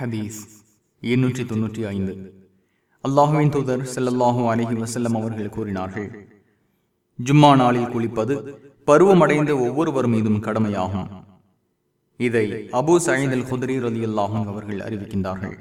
ஹதீஸ் எண்ணூற்றி தொன்னூற்றி ஐந்து. அல்லாஹுவின் தூதர் செல்லல்லாஹூ அலஹி வசல்லம் அவர்கள் கூறினார்கள் ஜும்மா நாளில் குளிப்பது பருவமடைந்த ஒவ்வொருவர் மீதும் கடமையாகும். இதை அபு சயீத் அல் குதிரி ரலி அல்லாஹும் அவர்கள் அறிவிக்கின்றார்கள்.